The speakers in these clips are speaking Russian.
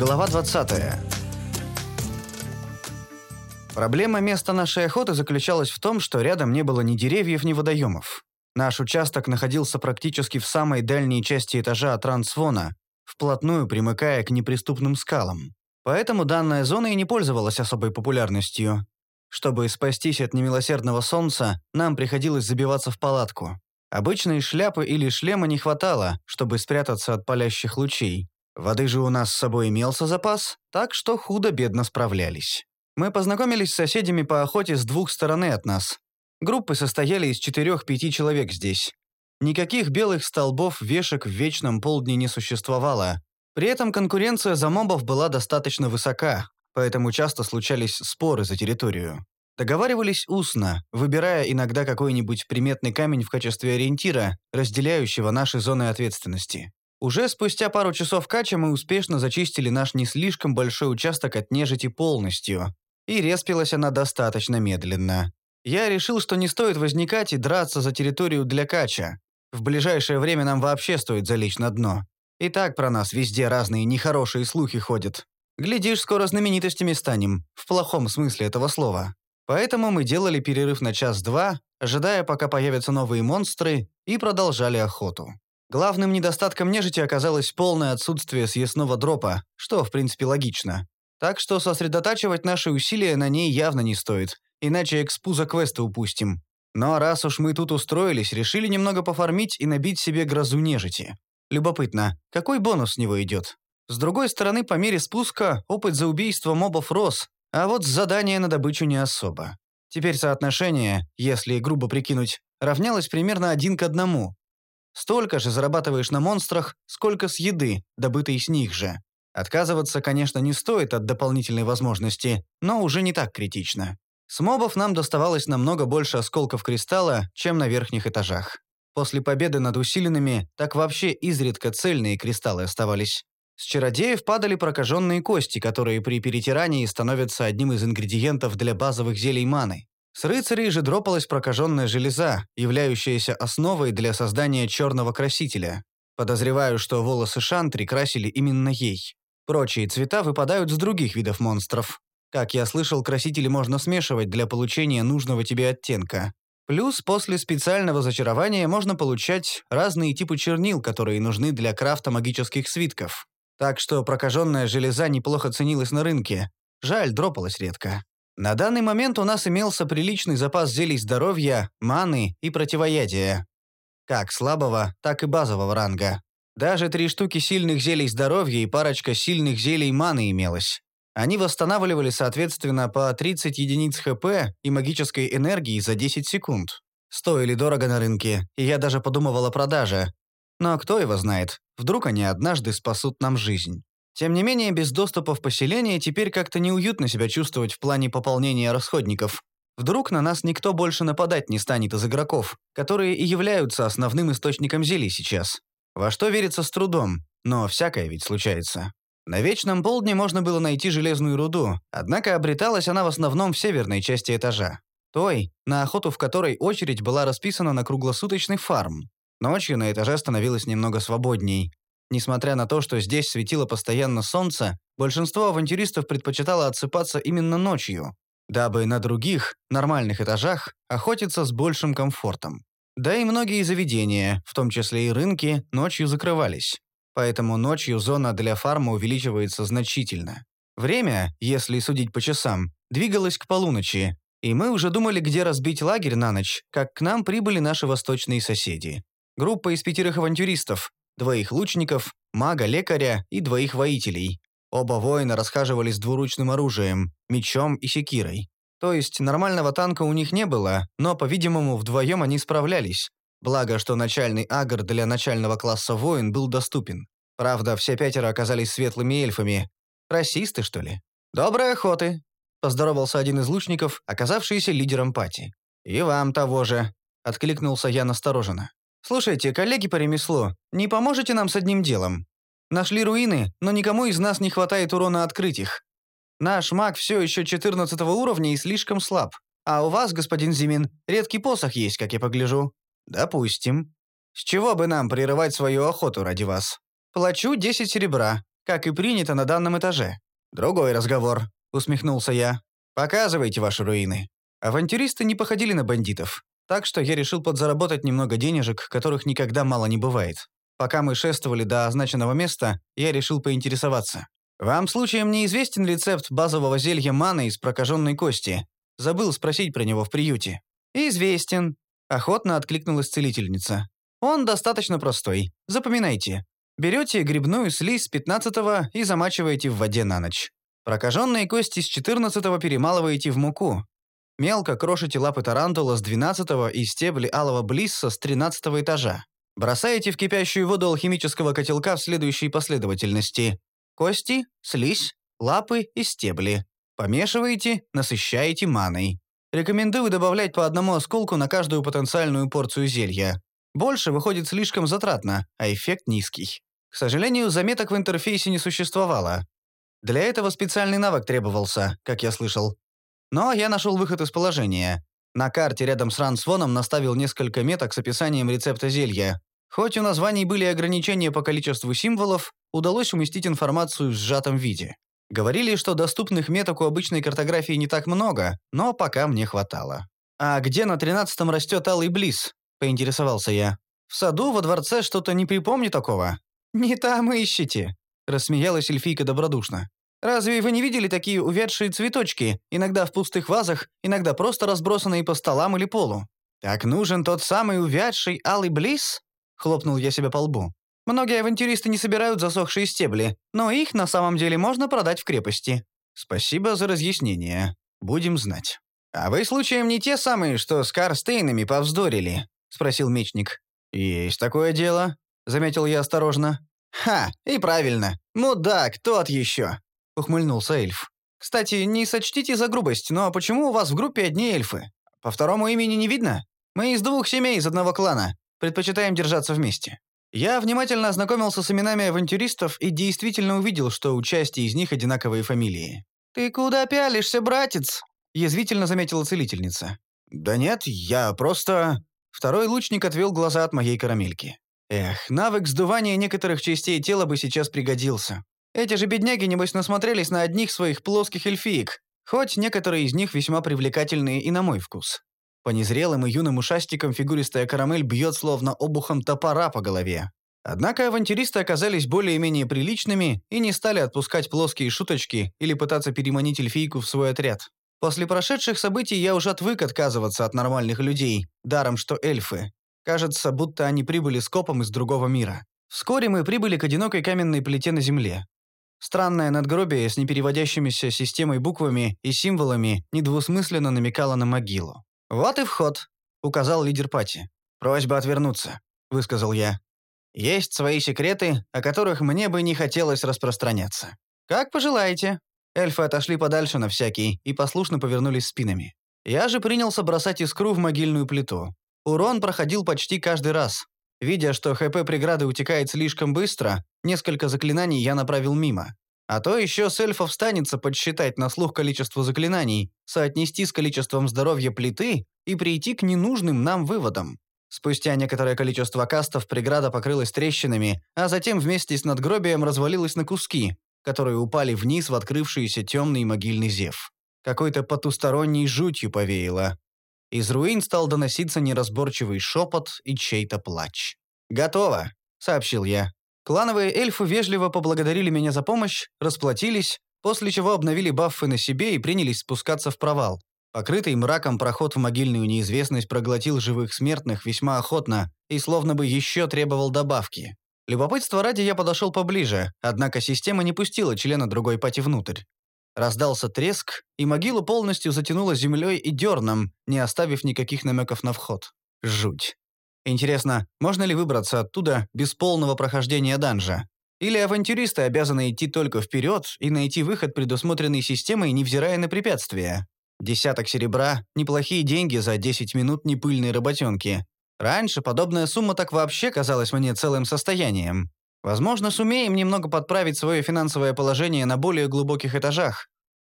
Глава 20. Проблема места нашей охоты заключалась в том, что рядом не было ни деревьев, ни водоемов. Наш участок находился практически в самой дальней части этажа от Трансвона, вплотную примыкая к неприступным скалам. Поэтому данная зона и не пользовалась особой популярностью. Чтобы спастись от немилосердного солнца, нам приходилось забиваться в палатку. Обычной шляпы или шлема не хватало, чтобы спрятаться от палящих лучей. Воды же у нас с собой имелся запас, так что худо-бедно справлялись. Мы познакомились с соседями по охоте с двух сторон от нас. Группы состояли из четырех-пяти человек здесь. Никаких белых столбов вешек в вечном полдне не существовало. При этом конкуренция за мобов была достаточно высока, поэтому часто случались споры за территорию. Договаривались устно, выбирая иногда какой-нибудь приметный камень в качестве ориентира, разделяющего наши зоны ответственности. Уже спустя пару часов кача мы успешно зачистили наш не слишком большой участок от нежити полностью, и респилась она достаточно медленно. Я решил, что не стоит возникать и драться за территорию для кача. В ближайшее время нам вообще стоит залечь на дно. И так про нас везде разные нехорошие слухи ходят. Глядишь, скоро знаменитостями станем, в плохом смысле этого слова. Поэтому мы делали перерыв на час-два, ожидая, пока появятся новые монстры, и продолжали охоту. Главным недостатком нежити оказалось полное отсутствие съестного дропа, что, в принципе, логично. Так что сосредотачивать наши усилия на ней явно не стоит, иначе экспу за квесты упустим. Но раз уж мы тут устроились, решили немного пофармить и набить себе грозу нежити. Любопытно, какой бонус с него идет? С другой стороны, по мере спуска опыт за убийство мобов рос, а вот задание на добычу не особо. Теперь соотношение, если грубо прикинуть, равнялось примерно один к одному. Столько же зарабатываешь на монстрах, сколько с еды, добытой с них же. Отказываться, конечно, не стоит от дополнительной возможности, но уже не так критично. С мобов нам доставалось намного больше осколков кристалла, чем на верхних этажах. После победы над усиленными, так вообще изредка цельные кристаллы оставались. С чародеев падали прокаженные кости, которые при перетирании становятся одним из ингредиентов для базовых зелий маны. С рыцарей же дропалась прокаженная железа, являющаяся основой для создания черного красителя. Подозреваю, что волосы Шантри красили именно ей. Прочие цвета выпадают с других видов монстров. Как я слышал, красители можно смешивать для получения нужного тебе оттенка. Плюс после специального зачарования можно получать разные типы чернил, которые нужны для крафта магических свитков. Так что прокаженная железа неплохо ценилась на рынке. Жаль, дропалась редко. На данный момент у нас имелся приличный запас зелий здоровья, маны и противоядия. Как слабого, так и базового ранга. Даже три штуки сильных зелий здоровья и парочка сильных зелий маны имелось. Они восстанавливали, соответственно, по 30 единиц ХП и магической энергии за 10 секунд. Стоили дорого на рынке, и я даже подумывал о продаже, но кто его знает, вдруг они однажды спасут нам жизнь. Тем не менее, без доступа в поселение теперь как-то неуютно себя чувствовать в плане пополнения расходников. Вдруг на нас никто больше нападать не станет из игроков, которые и являются основным источником зелий сейчас. Во что верится с трудом, но всякое ведь случается. На Вечном Полдне можно было найти железную руду, однако обреталась она в основном в северной части этажа. Той, на охоту в которой очередь была расписана на круглосуточный фарм. Ночью на этаже становилось немного свободней. Несмотря на то, что здесь светило постоянно солнце, большинство авантюристов предпочитало отсыпаться именно ночью, дабы на других, нормальных этажах, охотиться с большим комфортом. Да и многие заведения, в том числе и рынки, ночью закрывались. Поэтому ночью зона для фарма увеличивается значительно. Время, если судить по часам, двигалось к полуночи, и мы уже думали, где разбить лагерь на ночь, как к нам прибыли наши восточные соседи. Группа из пятерых авантюристов, двоих лучников, мага-лекаря и двоих воителей. Оба воина расхаживали с двуручным оружием, мечом и секирой. То есть нормального танка у них не было, но, по-видимому, вдвоем они справлялись. Благо, что начальный агр для начального класса воин был доступен. Правда, все пятеро оказались светлыми эльфами. Расисты, что ли? «Доброй охоты!» – поздоровался один из лучников, оказавшийся лидером пати. «И вам того же!» – откликнулся я настороженно. «Слушайте, коллеги по ремеслу, не поможете нам с одним делом? Нашли руины, но никому из нас не хватает урона открыть их. Наш маг все еще 14 уровня и слишком слаб. А у вас, господин Зимин, редкий посох есть, как я погляжу». «Допустим. С чего бы нам прерывать свою охоту ради вас? Плачу 10 серебра. как и принято на данном этаже. «Другой разговор», — усмехнулся я. «Показывайте ваши руины». Авантюристы не походили на бандитов, так что я решил подзаработать немного денежек, которых никогда мало не бывает. Пока мы шествовали до означенного места, я решил поинтересоваться. «Вам случаем не известен рецепт базового зелья маны из прокаженной кости? Забыл спросить про него в приюте». «Известен», — охотно откликнулась целительница. «Он достаточно простой. Запоминайте. Берете грибную слизь с 15 и замачиваете в воде на ночь. Прокаженные кости с 14 перемалываете в муку. Мелко крошите лапы тарантула с 12 и стебли алого блисса с 13 этажа. Бросаете в кипящую воду алхимического котелка в следующей последовательности. Кости, слизь, лапы и стебли. Помешиваете, насыщаете маной. Рекомендую добавлять по одному осколку на каждую потенциальную порцию зелья. Больше выходит слишком затратно, а эффект низкий. К сожалению, заметок в интерфейсе не существовало. Для этого специальный навык требовался, как я слышал. Но я нашел выход из положения. На карте рядом с Рансвоном наставил несколько меток с описанием рецепта зелья. Хоть у названий были ограничения по количеству символов, удалось уместить информацию в сжатом виде. Говорили, что доступных меток у обычной картографии не так много, но пока мне хватало. «А где на тринадцатом растет алый близ?» – поинтересовался я. «В саду, во дворце что-то не припомню такого». «Не там ищите», – рассмеялась эльфийка добродушно. «Разве вы не видели такие увядшие цветочки, иногда в пустых вазах, иногда просто разбросанные по столам или полу? Так нужен тот самый увядший алый близ?» – хлопнул я себя по лбу. Многие авантюристы не собирают засохшие стебли, но их на самом деле можно продать в крепости. Спасибо за разъяснение. Будем знать. А вы случаем не те самые, что с Карстейнами повздорили? Спросил мечник. Есть такое дело, заметил я осторожно. Ха, и правильно. Мудак, тот еще. Ухмыльнулся эльф. Кстати, не сочтите за грубость, но почему у вас в группе одни эльфы? По второму имени не видно? Мы из двух семей из одного клана. Предпочитаем держаться вместе. Я внимательно ознакомился с именами авантюристов и действительно увидел, что у части из них одинаковые фамилии. «Ты куда пялишься, братец?» – язвительно заметила целительница. «Да нет, я просто...» Второй лучник отвел глаза от моей карамельки. Эх, навык сдувания некоторых частей тела бы сейчас пригодился. Эти же бедняги, небось, насмотрелись на одних своих плоских эльфиек, хоть некоторые из них весьма привлекательные и на мой вкус. По незрелым и юным ушастикам фигуристая карамель бьет словно обухом топора по голове. Однако авантюристы оказались более-менее приличными и не стали отпускать плоские шуточки или пытаться переманить эльфийку в свой отряд. После прошедших событий я уже отвык отказываться от нормальных людей, даром что эльфы. Кажется, будто они прибыли с копом из другого мира. Вскоре мы прибыли к одинокой каменной плите на земле. Странное надгробие с непереводящимися системой буквами и символами недвусмысленно намекало на могилу. «Вот и вход», — указал лидер пати. «Просьба отвернуться», — высказал я. «Есть свои секреты, о которых мне бы не хотелось распространяться». «Как пожелаете». Эльфы отошли подальше на всякий и послушно повернулись спинами. Я же принялся бросать искру в могильную плиту. Урон проходил почти каждый раз. Видя, что ХП преграды утекает слишком быстро, несколько заклинаний я направил мимо. А то еще с эльфов станется подсчитать на слух количество заклинаний, соотнести с количеством здоровья плиты и прийти к ненужным нам выводам. Спустя некоторое количество кастов преграда покрылась трещинами, а затем вместе с надгробием развалилась на куски, которые упали вниз в открывшийся темный могильный зев. Какой-то потусторонней жутью повеяло. Из руин стал доноситься неразборчивый шепот и чей-то плач. «Готово», — сообщил я. Клановые эльфы вежливо поблагодарили меня за помощь, расплатились, после чего обновили баффы на себе и принялись спускаться в провал. Покрытый мраком проход в могильную неизвестность проглотил живых смертных весьма охотно и словно бы еще требовал добавки. Любопытство ради я подошел поближе, однако система не пустила члена другой пати внутрь. Раздался треск, и могилу полностью затянуло землей и дерном, не оставив никаких намеков на вход. Жуть. Интересно, можно ли выбраться оттуда без полного прохождения данжа? Или авантюристы обязаны идти только вперед и найти выход, предусмотренный системой, невзирая на препятствия? Десяток серебра – неплохие деньги за 10 минут непыльной работенки. Раньше подобная сумма так вообще казалась мне целым состоянием. Возможно, сумеем немного подправить свое финансовое положение на более глубоких этажах.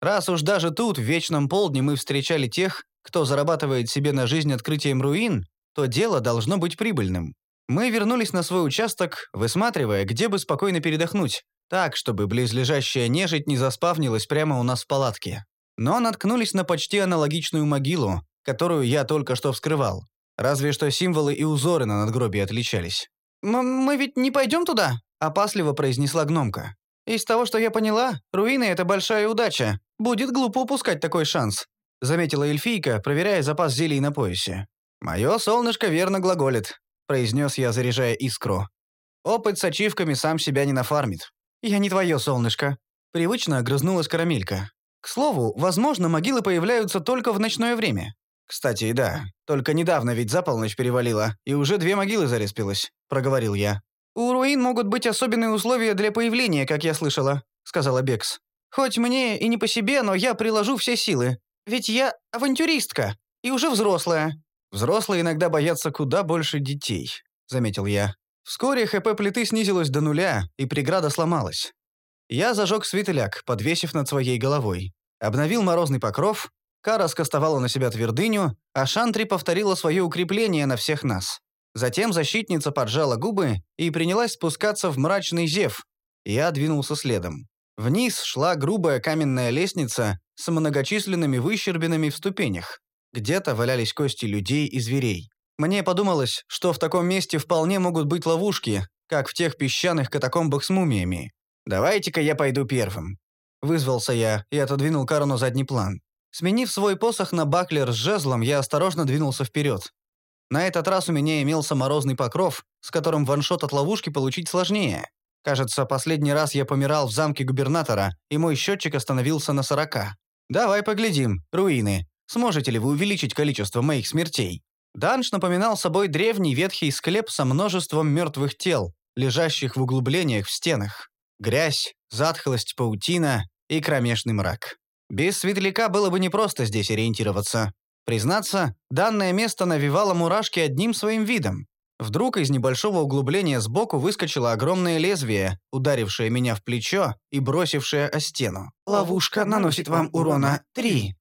Раз уж даже тут, в Вечном Полдне, мы встречали тех, кто зарабатывает себе на жизнь открытием руин, то дело должно быть прибыльным. Мы вернулись на свой участок, высматривая, где бы спокойно передохнуть, Так, чтобы близлежащая нежить не заспавнилась прямо у нас в палатке. Но наткнулись на почти аналогичную могилу, которую я только что вскрывал. Разве что символы и узоры на надгробии отличались. «Мы ведь не пойдем туда?» – опасливо произнесла гномка. «Из того, что я поняла, руины – это большая удача. Будет глупо упускать такой шанс», – заметила эльфийка, проверяя запас зелий на поясе. «Мое солнышко верно глаголит», – произнес я, заряжая искру. «Опыт с ачивками сам себя не нафармит». «Я не твое солнышко», – привычно огрызнулась карамелька. «К слову, возможно, могилы появляются только в ночное время. «Кстати, да. Только недавно ведь за полночь перевалило, и уже две могилы зареспилось», — проговорил я. «У руин могут быть особенные условия для появления, как я слышала», — сказала Бекс. «Хоть мне и не по себе, но я приложу все силы. Ведь я авантюристка и уже взрослая». «Взрослые иногда боятся куда больше детей», — заметил я. Вскоре ХП плиты снизилось до нуля, и преграда сломалась. Я зажег светляк, подвесив над своей головой. Обновил морозный покров, Кара скостовала на себя твердыню, а Шантри повторила свое укрепление на всех нас. Затем защитница поджала губы и принялась спускаться в мрачный зев. Я двинулся следом. Вниз шла грубая каменная лестница с многочисленными выщербинами в ступенях. Где-то валялись кости людей и зверей. Мне подумалось, что в таком месте вполне могут быть ловушки, как в тех песчаных катакомбах с мумиями. «Давайте-ка я пойду первым». Вызвался я и отодвинул Кару на задний план. Сменив свой посох на баклер с жезлом, я осторожно двинулся вперед. На этот раз у меня имелся морозный покров, с которым ваншот от ловушки получить сложнее. Кажется, последний раз я помирал в замке губернатора, и мой счетчик остановился на сорока. Давай поглядим, руины. Сможете ли вы увеличить количество моих смертей? Данш напоминал собой древний ветхий склеп со множеством мертвых тел, лежащих в углублениях в стенах. Грязь, затхлость паутина и кромешный мрак. Без светляка было бы непросто здесь ориентироваться. Признаться, данное место навевало мурашки одним своим видом. Вдруг из небольшого углубления сбоку выскочило огромное лезвие, ударившее меня в плечо и бросившее о стену. «Ловушка наносит вам урона 3.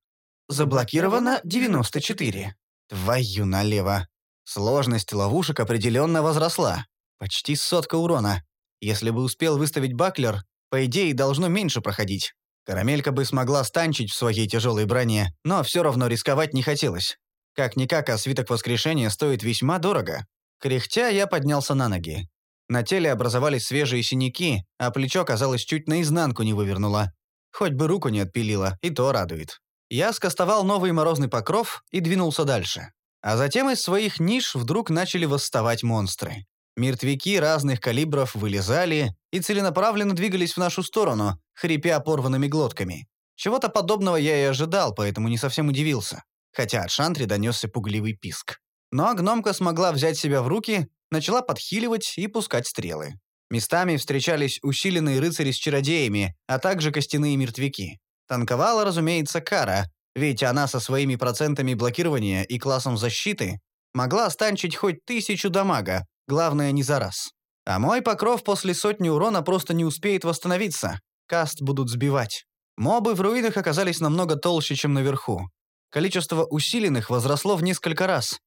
Заблокировано 94». Твою налево. Сложность ловушек определенно возросла. Почти сотка урона. Если бы успел выставить баклер, по идее, должно меньше проходить. Карамелька бы смогла станчить в своей тяжелой броне, но все равно рисковать не хотелось. Как-никак, а свиток воскрешения стоит весьма дорого. Кряхтя, я поднялся на ноги. На теле образовались свежие синяки, а плечо, казалось, чуть наизнанку не вывернуло. Хоть бы руку не отпилило, и то радует. Я скостовал новый морозный покров и двинулся дальше. А затем из своих ниш вдруг начали восставать монстры. Мертвяки разных калибров вылезали и целенаправленно двигались в нашу сторону, хрипя порванными глотками. Чего-то подобного я и ожидал, поэтому не совсем удивился. Хотя от Шантри донесся пугливый писк. Но гномка смогла взять себя в руки, начала подхиливать и пускать стрелы. Местами встречались усиленные рыцари с чародеями, а также костяные мертвяки. Танковала, разумеется, Кара, ведь она со своими процентами блокирования и классом защиты могла станчить хоть тысячу дамага, главное не за раз. А мой покров после сотни урона просто не успеет восстановиться, каст будут сбивать. Мобы в руинах оказались намного толще, чем наверху. Количество усиленных возросло в несколько раз.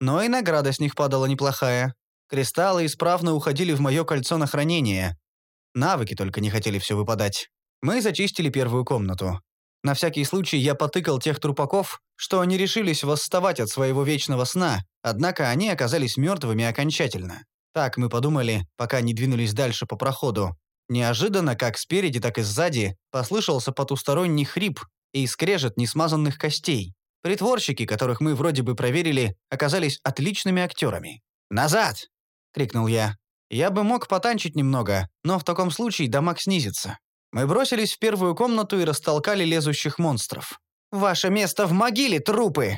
Но и награда с них падала неплохая. Кристаллы исправно уходили в мое кольцо на хранение. Навыки только не хотели все выпадать. Мы зачистили первую комнату. На всякий случай я потыкал тех трупаков, что они решились восставать от своего вечного сна, однако они оказались мертвыми окончательно. Так мы подумали, пока не двинулись дальше по проходу, Неожиданно, как спереди, так и сзади, послышался потусторонний хрип и скрежет несмазанных костей. Притворщики, которых мы вроде бы проверили, оказались отличными актерами. «Назад!» — крикнул я. Я бы мог потанчить немного, но в таком случае дамаг снизится. Мы бросились в первую комнату и растолкали лезущих монстров. «Ваше место в могиле, трупы!»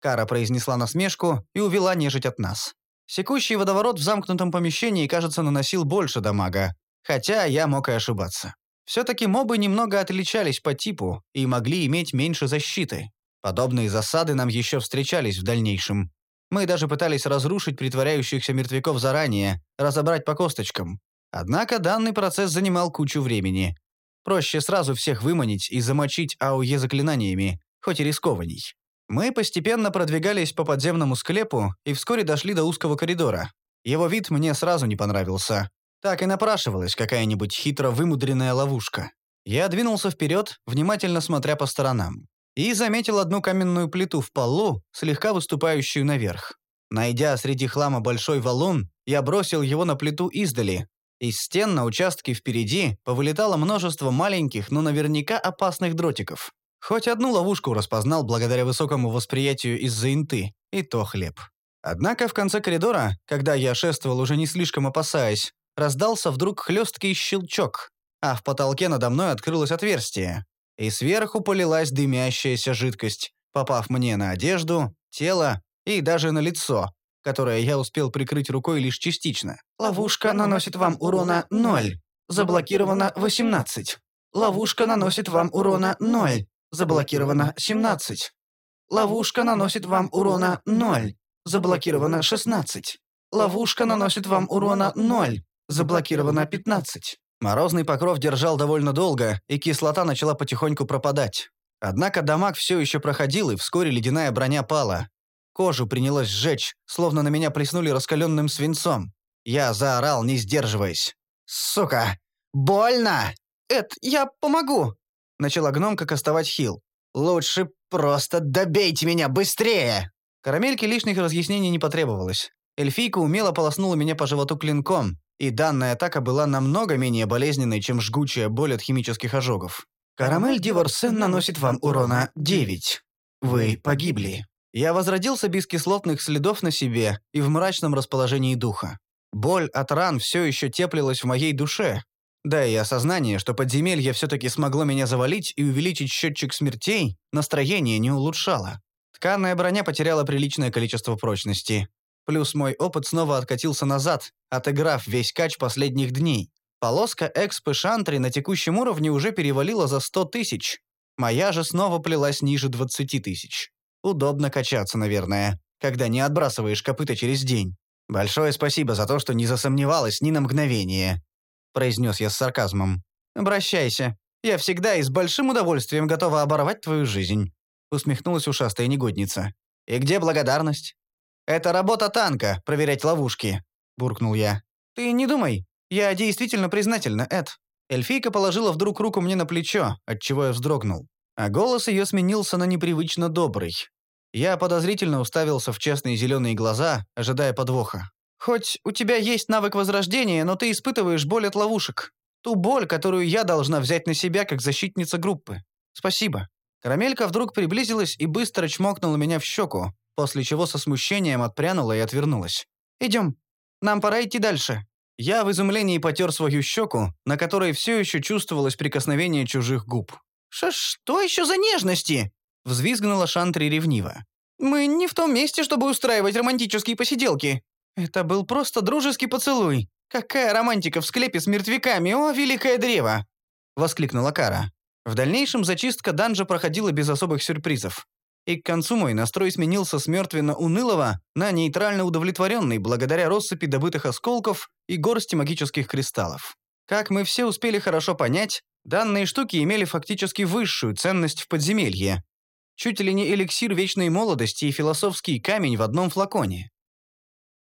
Кара произнесла насмешку и увела нежить от нас. Секущий водоворот в замкнутом помещении, кажется, наносил больше дамага, Хотя я мог и ошибаться. Все-таки мобы немного отличались по типу и могли иметь меньше защиты. Подобные засады нам еще встречались в дальнейшем. Мы даже пытались разрушить притворяющихся мертвяков заранее, разобрать по косточкам. Однако данный процесс занимал кучу времени. Проще сразу всех выманить и замочить АОЕ заклинаниями, хоть и рискованней. Мы постепенно продвигались по подземному склепу и вскоре дошли до узкого коридора. Его вид мне сразу не понравился. Так и напрашивалась какая-нибудь хитро вымудренная ловушка. Я двинулся вперед, внимательно смотря по сторонам. И заметил одну каменную плиту в полу, слегка выступающую наверх. Найдя среди хлама большой валун, я бросил его на плиту издали. Из стен на участке впереди повылетало множество маленьких, но наверняка опасных дротиков. Хоть одну ловушку распознал благодаря высокому восприятию из-за инты, и то хлеб. Однако в конце коридора, когда я шествовал уже не слишком опасаясь, раздался вдруг хлесткий щелчок, а в потолке надо мной открылось отверстие, и сверху полилась дымящаяся жидкость, попав мне на одежду, тело и даже на лицо, которое я успел прикрыть рукой лишь частично. Ловушка наносит вам урона 0. Заблокировано 18. Ловушка наносит вам урона 0. Заблокировано 17. Ловушка наносит вам урона 0. Заблокировано 16. Ловушка наносит вам урона 0. Заблокировано 15. Морозный покров держал довольно долго, и кислота начала потихоньку пропадать. Однако дамаг все еще проходил, и вскоре ледяная броня пала. Кожу принялось сжечь, словно на меня плеснули раскаленным свинцом. Я заорал, не сдерживаясь. «Сука! Больно!» «Эд, я помогу!» Начала гномка кастовать хил. «Лучше просто добейте меня быстрее!» Карамельке лишних разъяснений не потребовалось. Эльфийка умело полоснула меня по животу клинком, и данная атака была намного менее болезненной, чем жгучая боль от химических ожогов. «Карамель Диворсен наносит вам урона 9. Вы погибли». Я возродился без кислотных следов на себе и в мрачном расположении духа. Боль от ран все еще теплилась в моей душе. Да и осознание, что подземелье все-таки смогло меня завалить и увеличить счетчик смертей, настроение не улучшало. Тканная броня потеряла приличное количество прочности. Плюс мой опыт снова откатился назад, отыграв весь кач последних дней. Полоска экспы Шантри на текущем уровне уже перевалила за 100 тысяч. Моя же снова плелась ниже 20 тысяч. Удобно качаться, наверное, когда не отбрасываешь копыта через день. Большое спасибо за то, что не засомневалась ни на мгновение», — произнес я с сарказмом. «Обращайся. Я всегда и с большим удовольствием готова оборвать твою жизнь», — усмехнулась ушастая негодница. «И где благодарность?» «Это работа танка — проверять ловушки», — буркнул я. «Ты не думай. Я действительно признательна, Эд». Эльфийка положила вдруг руку мне на плечо, отчего я вздрогнул. А голос ее сменился на непривычно добрый. Я подозрительно уставился в честные зеленые глаза, ожидая подвоха. «Хоть у тебя есть навык возрождения, но ты испытываешь боль от ловушек. Ту боль, которую я должна взять на себя как защитница группы. Спасибо». Карамелька вдруг приблизилась и быстро чмокнула меня в щеку, после чего со смущением отпрянула и отвернулась. «Идем. Нам пора идти дальше». Я в изумлении потер свою щеку, на которой все еще чувствовалось прикосновение чужих губ. Ш «Что еще за нежности?» — взвизгнула Шантри ревниво. «Мы не в том месте, чтобы устраивать романтические посиделки. Это был просто дружеский поцелуй. Какая романтика в склепе с мертвяками, о, великое древо!» — воскликнула Кара. В дальнейшем зачистка данжа проходила без особых сюрпризов. И к концу мой настрой сменился с мертвенно-унылого на нейтрально удовлетворенный благодаря россыпи добытых осколков и горсти магических кристаллов. Как мы все успели хорошо понять, данные штуки имели фактически высшую ценность в подземелье, Чуть ли не эликсир вечной молодости и философский камень в одном флаконе.